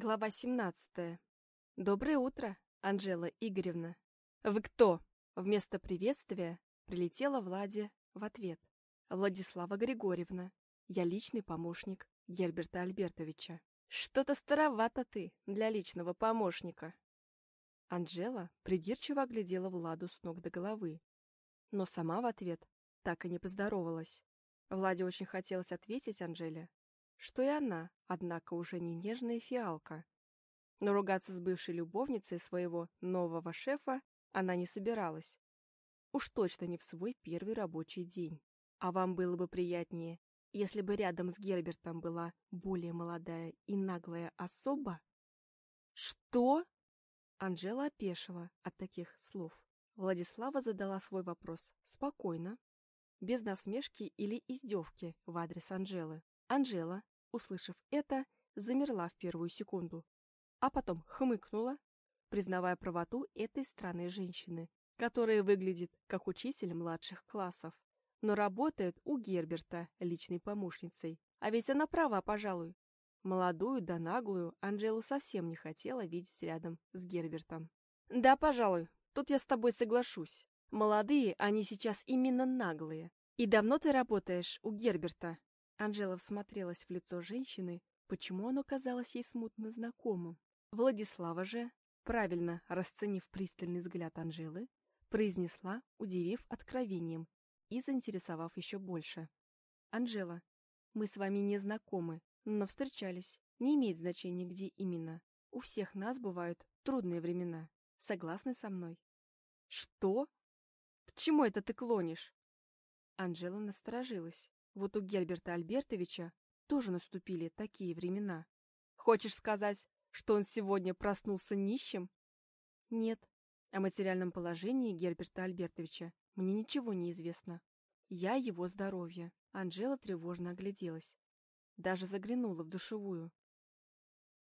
Глава 17. Доброе утро, Анжела Игоревна. Вы кто? Вместо приветствия прилетела Владе в ответ. Владислава Григорьевна. Я личный помощник Герберта Альбертовича. Что-то старовато ты для личного помощника. Анжела придирчиво оглядела Владу с ног до головы, но сама в ответ так и не поздоровалась. Владе очень хотелось ответить Анжеле, что и она, однако, уже не нежная фиалка. Но ругаться с бывшей любовницей своего нового шефа она не собиралась. Уж точно не в свой первый рабочий день. А вам было бы приятнее, если бы рядом с Гербертом была более молодая и наглая особа? Что? Анжела опешила от таких слов. Владислава задала свой вопрос спокойно, без насмешки или издевки в адрес Анжелы. Анжела, услышав это, замерла в первую секунду, а потом хмыкнула, признавая правоту этой странной женщины, которая выглядит как учитель младших классов, но работает у Герберта личной помощницей. А ведь она права, пожалуй. Молодую да наглую Анжелу совсем не хотела видеть рядом с Гербертом. «Да, пожалуй, тут я с тобой соглашусь. Молодые они сейчас именно наглые. И давно ты работаешь у Герберта?» Анжела всмотрелась в лицо женщины, почему оно казалось ей смутно знакомым. Владислава же, правильно расценив пристальный взгляд Анжелы, произнесла, удивив откровением и заинтересовав еще больше. «Анжела, мы с вами не знакомы, но встречались. Не имеет значения, где именно. У всех нас бывают трудные времена. Согласны со мной?» «Что? К чему это ты клонишь?» Анжела насторожилась. Вот у Герберта Альбертовича тоже наступили такие времена. Хочешь сказать, что он сегодня проснулся нищим? Нет. О материальном положении Герберта Альбертовича мне ничего не известно. Я его здоровье. Анжела тревожно огляделась. Даже заглянула в душевую.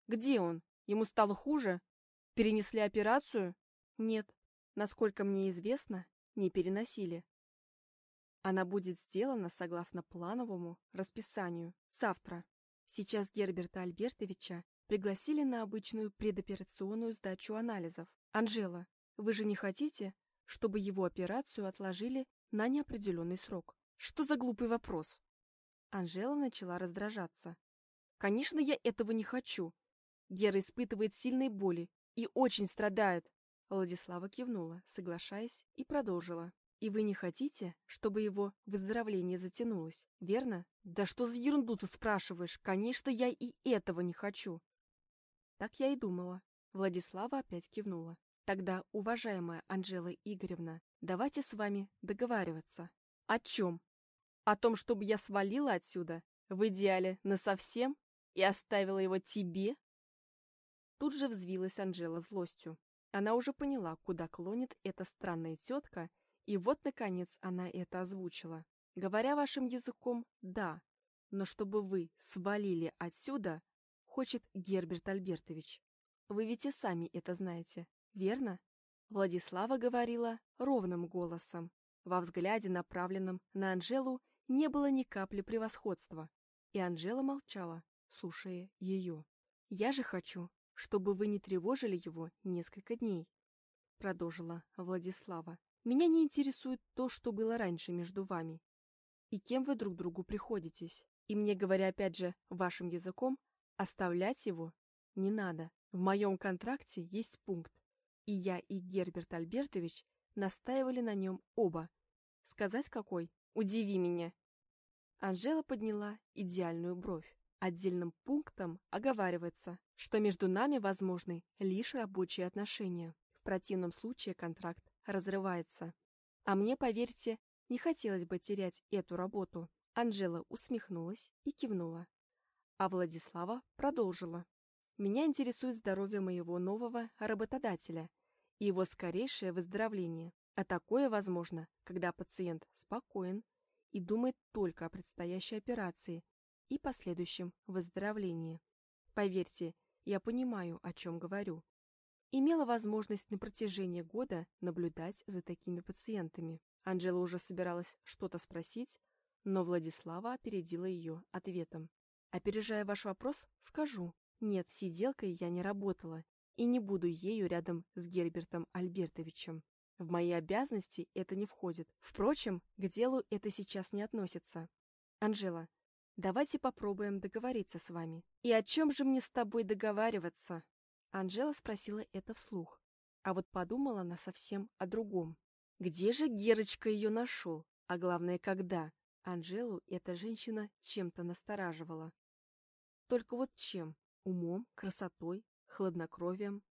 Где он? Ему стало хуже? Перенесли операцию? Нет. Насколько мне известно, не переносили. Она будет сделана согласно плановому расписанию завтра. Сейчас Герберта Альбертовича пригласили на обычную предоперационную сдачу анализов. Анжела, вы же не хотите, чтобы его операцию отложили на неопределенный срок? Что за глупый вопрос? Анжела начала раздражаться. Конечно, я этого не хочу. Гера испытывает сильные боли и очень страдает. Владислава кивнула, соглашаясь, и продолжила. И вы не хотите, чтобы его выздоровление затянулось, верно? Да что за ерунду ты спрашиваешь? Конечно, я и этого не хочу. Так я и думала. Владислава опять кивнула. Тогда, уважаемая Анжела Игоревна, давайте с вами договариваться. О чем? О том, чтобы я свалила отсюда, в идеале насовсем, и оставила его тебе? Тут же взвилась Анжела злостью. Она уже поняла, куда клонит эта странная тетка, и вот, наконец, она это озвучила. Говоря вашим языком, да, но чтобы вы свалили отсюда, хочет Герберт Альбертович. Вы ведь и сами это знаете, верно? Владислава говорила ровным голосом. Во взгляде, направленном на Анжелу, не было ни капли превосходства, и Анжела молчала, слушая ее. «Я же хочу, чтобы вы не тревожили его несколько дней», продолжила Владислава. Меня не интересует то, что было раньше между вами. И кем вы друг другу приходитесь. И мне, говоря опять же вашим языком, оставлять его не надо. В моем контракте есть пункт. И я, и Герберт Альбертович настаивали на нем оба. Сказать какой? Удиви меня. Анжела подняла идеальную бровь. Отдельным пунктом оговаривается, что между нами возможны лишь рабочие отношения. В противном случае контракт разрывается. А мне, поверьте, не хотелось бы терять эту работу. Анжела усмехнулась и кивнула. А Владислава продолжила. Меня интересует здоровье моего нового работодателя и его скорейшее выздоровление. А такое возможно, когда пациент спокоен и думает только о предстоящей операции и последующем выздоровлении. Поверьте, я понимаю, о чем говорю имела возможность на протяжении года наблюдать за такими пациентами. Анжела уже собиралась что-то спросить, но Владислава опередила ее ответом. Опережая ваш вопрос, скажу, Нет, сиделкой я не работала и не буду ею рядом с Гербертом Альбертовичем. В мои обязанности это не входит. Впрочем, к делу это сейчас не относится. Анжела, давайте попробуем договориться с вами. И о чем же мне с тобой договариваться? Анжела спросила это вслух. А вот подумала она совсем о другом. Где же Герочка ее нашел? А главное, когда? Анжелу эта женщина чем-то настораживала. Только вот чем? Умом, красотой, хладнокровием?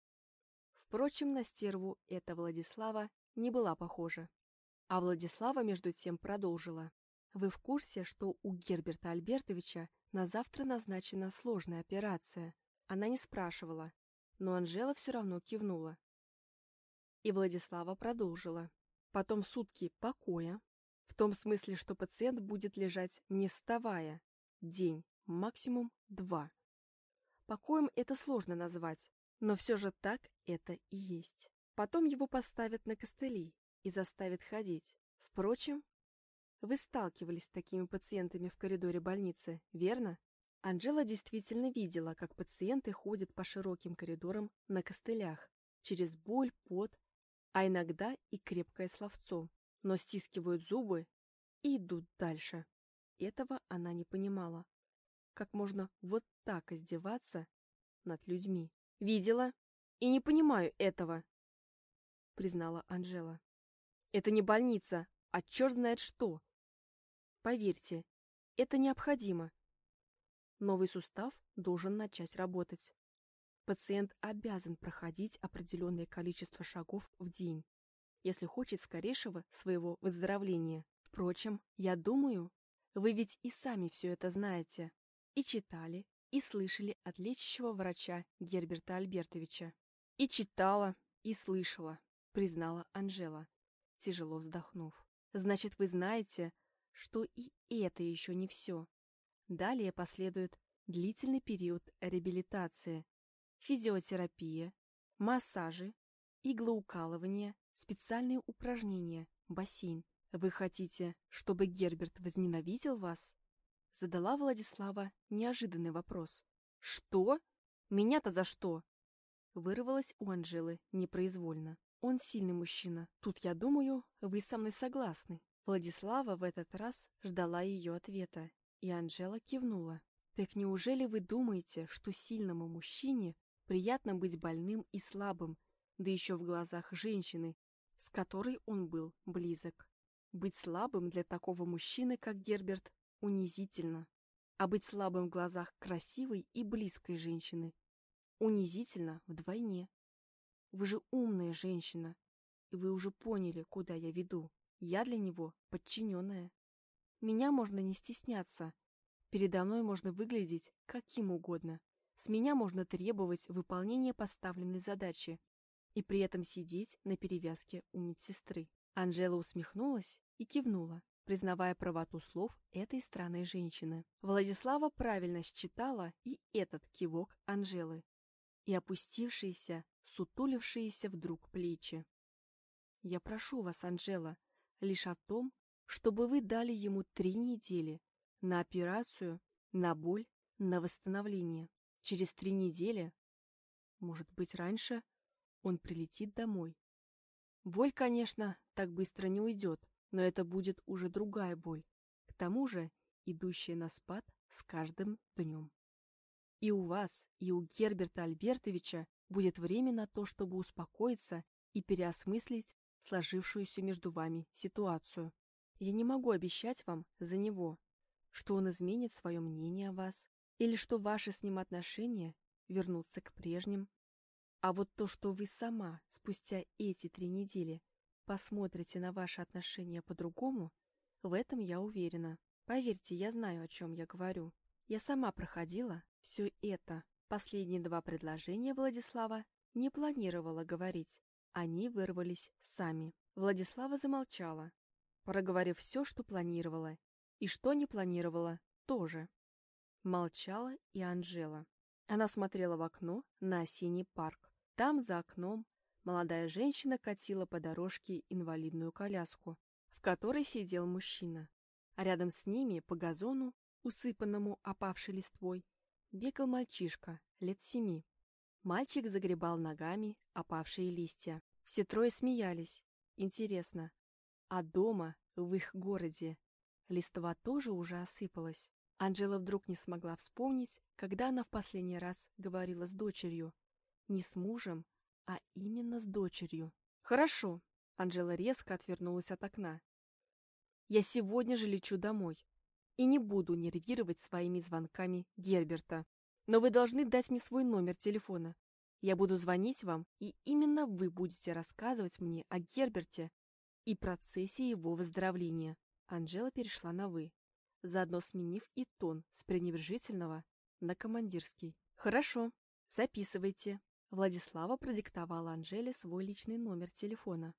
Впрочем, на стерву эта Владислава не была похожа. А Владислава, между тем, продолжила. Вы в курсе, что у Герберта Альбертовича на завтра назначена сложная операция? Она не спрашивала, но Анжела все равно кивнула. И Владислава продолжила. Потом сутки покоя, в том смысле, что пациент будет лежать не вставая, день, максимум два. Покоем это сложно назвать, но все же так это и есть. Потом его поставят на костыли и заставят ходить. Впрочем, вы сталкивались с такими пациентами в коридоре больницы, верно? Анжела действительно видела, как пациенты ходят по широким коридорам на костылях, через боль, пот, а иногда и крепкое словцо, но стискивают зубы и идут дальше. Этого она не понимала. Как можно вот так издеваться над людьми? Видела и не понимаю этого, признала Анжела. Это не больница, а черт знает что. Поверьте, это необходимо. Новый сустав должен начать работать. Пациент обязан проходить определенное количество шагов в день, если хочет скорейшего своего выздоровления. Впрочем, я думаю, вы ведь и сами все это знаете, и читали, и слышали от лечащего врача Герберта Альбертовича. И читала, и слышала, признала Анжела, тяжело вздохнув. Значит, вы знаете, что и это еще не все. Далее последует длительный период реабилитации, физиотерапия, массажи, иглоукалывание, специальные упражнения, бассейн. Вы хотите, чтобы Герберт возненавидел вас? Задала Владислава неожиданный вопрос. Что? Меня-то за что? Вырвалась у Анжелы непроизвольно. Он сильный мужчина. Тут, я думаю, вы со мной согласны. Владислава в этот раз ждала ее ответа, и Анжела кивнула. Так неужели вы думаете, что сильному мужчине приятно быть больным и слабым, да еще в глазах женщины, с которой он был близок? Быть слабым для такого мужчины, как Герберт, унизительно. А быть слабым в глазах красивой и близкой женщины унизительно вдвойне. Вы же умная женщина, и вы уже поняли, куда я веду. Я для него подчиненная. Меня можно не стесняться. Передо мной можно выглядеть каким угодно. С меня можно требовать выполнения поставленной задачи и при этом сидеть на перевязке у медсестры. Анжела усмехнулась и кивнула, признавая правоту слов этой странной женщины. Владислава правильно считала и этот кивок Анжелы, и опустившиеся, сутулившиеся вдруг плечи. «Я прошу вас, Анжела, лишь о том, чтобы вы дали ему три недели на операцию, на боль, на восстановление. Через три недели, может быть, раньше, он прилетит домой. Боль, конечно, так быстро не уйдет, но это будет уже другая боль, к тому же идущая на спад с каждым днем. И у вас, и у Герберта Альбертовича будет время на то, чтобы успокоиться и переосмыслить сложившуюся между вами ситуацию. Я не могу обещать вам за него, что он изменит свое мнение о вас, или что ваши с ним отношения вернутся к прежним. А вот то, что вы сама спустя эти три недели посмотрите на ваши отношения по-другому, в этом я уверена. Поверьте, я знаю, о чем я говорю. Я сама проходила все это. Последние два предложения Владислава не планировала говорить, они вырвались сами. Владислава замолчала, проговорив все, что планировала, и что не планировала, тоже. Молчала и Анжела. Она смотрела в окно на осенний парк. Там, за окном, молодая женщина катила по дорожке инвалидную коляску, в которой сидел мужчина. А рядом с ними, по газону, усыпанному опавшей листвой, бегал мальчишка, лет семи. Мальчик загребал ногами опавшие листья. Все трое смеялись. Интересно, а дома, в их городе, листва тоже уже осыпалась? Анжела вдруг не смогла вспомнить, когда она в последний раз говорила с дочерью. Не с мужем, а именно с дочерью. «Хорошо», — Анжела резко отвернулась от окна. «Я сегодня же лечу домой и не буду нервировать своими звонками Герберта. Но вы должны дать мне свой номер телефона. Я буду звонить вам, и именно вы будете рассказывать мне о Герберте и процессе его выздоровления». Анжела перешла на «вы», заодно сменив и тон с пренебрежительного на командирский. «Хорошо, записывайте». Владислава продиктовала Анжеле свой личный номер телефона.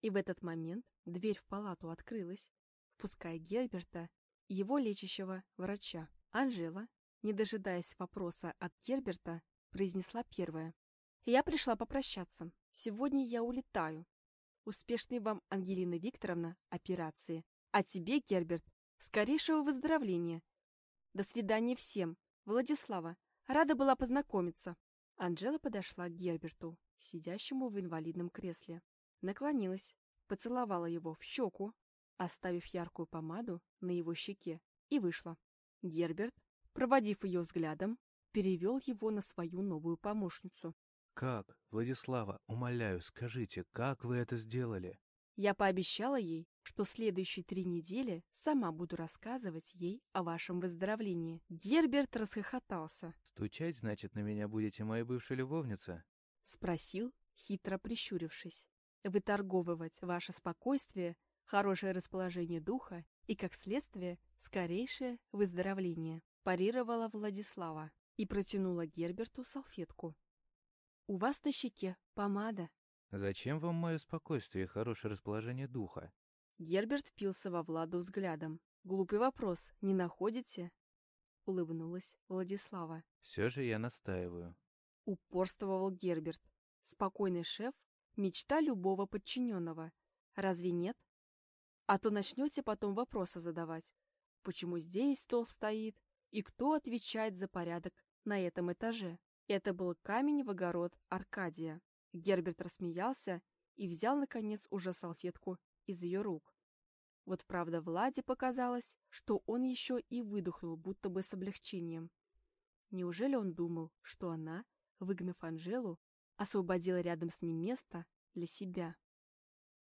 И в этот момент дверь в палату открылась, впуская Герберта и его лечащего врача. Анжела, не дожидаясь вопроса от Герберта, произнесла первое. «Я пришла попрощаться. Сегодня я улетаю. Успешной вам, Ангелина Викторовна, операции. А тебе, Герберт, скорейшего выздоровления. До свидания всем. Владислава, рада была познакомиться». Анжела подошла к Герберту, сидящему в инвалидном кресле. Наклонилась, поцеловала его в щеку, оставив яркую помаду на его щеке, и вышла. Герберт, проводив ее взглядом, перевел его на свою новую помощницу. «Как? Владислава, умоляю, скажите, как вы это сделали?» Я пообещала ей, что следующие три недели сама буду рассказывать ей о вашем выздоровлении. Герберт расхохотался. «Стучать, значит, на меня будете моя бывшая любовница?» Спросил, хитро прищурившись. Выторговывать ваше спокойствие, хорошее расположение духа и, как следствие, скорейшее выздоровление. Парировала Владислава и протянула Герберту салфетку. «У вас на щеке помада», Зачем вам мое спокойствие и хорошее расположение духа? Герберт впился во Владу взглядом. Глупый вопрос, не находите? Улыбнулась Владислава. Все же я настаиваю. Упорствовал Герберт. Спокойный шеф — мечта любого подчиненного. Разве нет? А то начнете потом вопросы задавать. Почему здесь стол стоит? И кто отвечает за порядок на этом этаже? Это был камень в огород Аркадия. Герберт рассмеялся и взял, наконец, уже салфетку из ее рук. Вот правда Владе показалось, что он еще и выдохнул, будто бы с облегчением. Неужели он думал, что она, выгнав Анжелу, освободила рядом с ним место для себя?